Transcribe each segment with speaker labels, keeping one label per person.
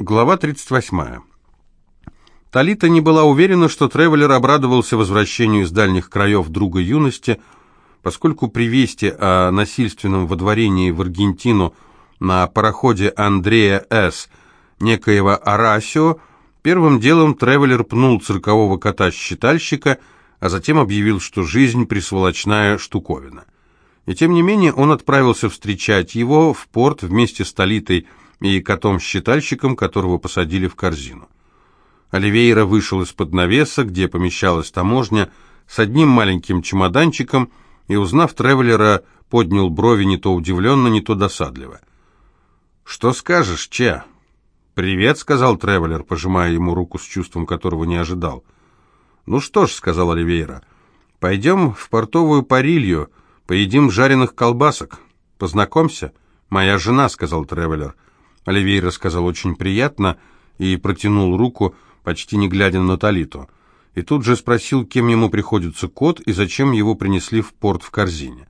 Speaker 1: Глава 38. Талита не была уверена, что Тревелер обрадовался возвращению из дальних краев друга юности, поскольку при вести о насильственном водворении в Аргентину на пароходе Андрея С. некоего Арасио, первым делом Тревелер пнул циркового кота-считальщика, а затем объявил, что жизнь присволочная штуковина. И тем не менее он отправился встречать его в порт вместе с Талитой и котом-считальщиком, которого посадили в корзину. Оливейра вышел из-под навеса, где помещалась таможня, с одним маленьким чемоданчиком и, узнав Тревелера, поднял брови не то удивленно, не то досадливо. «Что скажешь, Че?» «Привет», — сказал Тревелер, пожимая ему руку с чувством, которого не ожидал. «Ну что ж», — сказал Оливейра, — «пойдем в портовую парилью, поедим жареных колбасок. Познакомься». «Моя жена», — сказал Тревелер. Оливейра сказал очень приятно и протянул руку, — почти не глядя на Талиту, и тут же спросил, кем ему приходится кот и зачем его принесли в порт в корзине.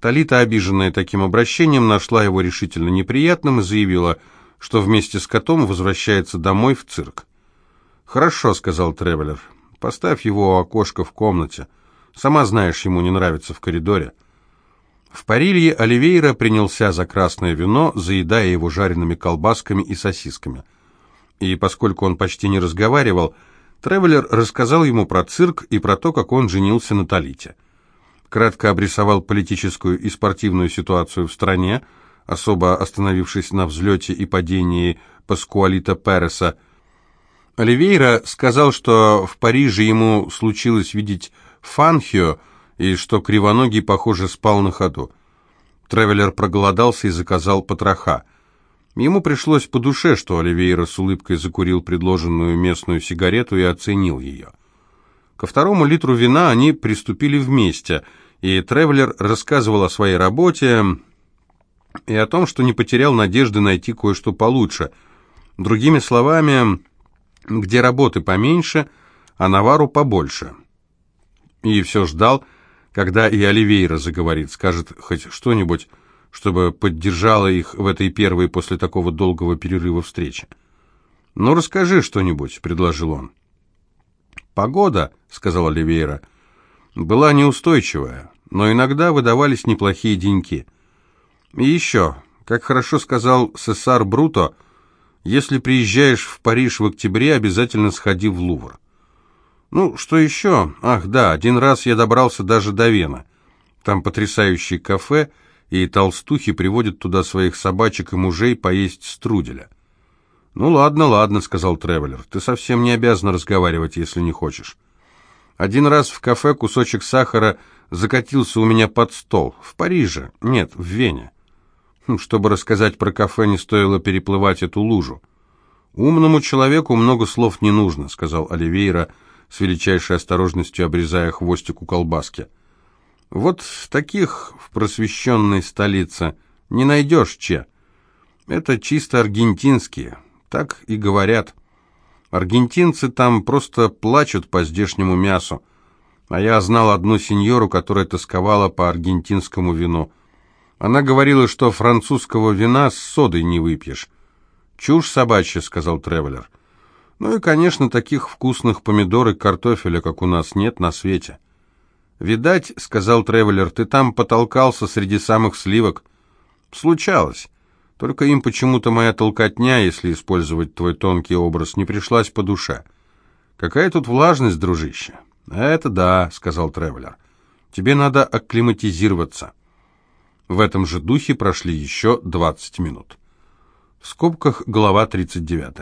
Speaker 1: Талита, обиженная таким обращением, нашла его решительно неприятным и заявила, что вместе с котом возвращается домой в цирк. «Хорошо», — сказал Тревелер, — «поставь его у окошка в комнате. Сама знаешь, ему не нравится в коридоре». В Парилье Оливейра принялся за красное вино, заедая его жареными колбасками и сосисками — и поскольку он почти не разговаривал, Тревелер рассказал ему про цирк и про то, как он женился на Талите. Кратко обрисовал политическую и спортивную ситуацию в стране, особо остановившись на взлете и падении Паскуалита Переса. Оливейра сказал, что в Париже ему случилось видеть Фанхио, и что Кривоногий, похоже, спал на ходу. Тревелер проголодался и заказал потроха. Ему пришлось по душе, что Оливейра с улыбкой закурил предложенную местную сигарету и оценил ее. Ко второму литру вина они приступили вместе, и Тревелер рассказывал о своей работе и о том, что не потерял надежды найти кое-что получше. Другими словами, где работы поменьше, а навару побольше. И все ждал, когда и Оливейра заговорит, скажет хоть что-нибудь, чтобы поддержала их в этой первой после такого долгого перерыва встречи. «Ну, расскажи что-нибудь», — предложил он. «Погода», — сказала Оливейра, — «была неустойчивая, но иногда выдавались неплохие деньки. И еще, как хорошо сказал Сесар Бруто, если приезжаешь в Париж в октябре, обязательно сходи в Лувр. Ну, что еще? Ах, да, один раз я добрался даже до Вены. Там потрясающее кафе — и толстухи приводят туда своих собачек и мужей поесть струделя. «Ну ладно, ладно», — сказал Тревелер, — «ты совсем не обязан разговаривать, если не хочешь». Один раз в кафе кусочек сахара закатился у меня под стол. В Париже. Нет, в Вене. Хм, чтобы рассказать про кафе, не стоило переплывать эту лужу. «Умному человеку много слов не нужно», — сказал Оливейра, с величайшей осторожностью обрезая хвостик у колбаски. Вот таких в просвещенной столице не найдешь, че. Это чисто аргентинские, так и говорят. Аргентинцы там просто плачут по здешнему мясу. А я знал одну сеньору, которая тосковала по аргентинскому вину. Она говорила, что французского вина с содой не выпьешь. «Чушь собачья», — сказал Тревелер. «Ну и, конечно, таких вкусных помидор и картофеля, как у нас, нет на свете». «Видать, — сказал Тревелер, — ты там потолкался среди самых сливок». «Случалось. Только им почему-то моя толкотня, если использовать твой тонкий образ, не пришлась по душе. Какая тут влажность, дружище?» «Это да», — сказал Тревелер. «Тебе надо акклиматизироваться». В этом же духе прошли еще 20 минут. В скобках глава 39.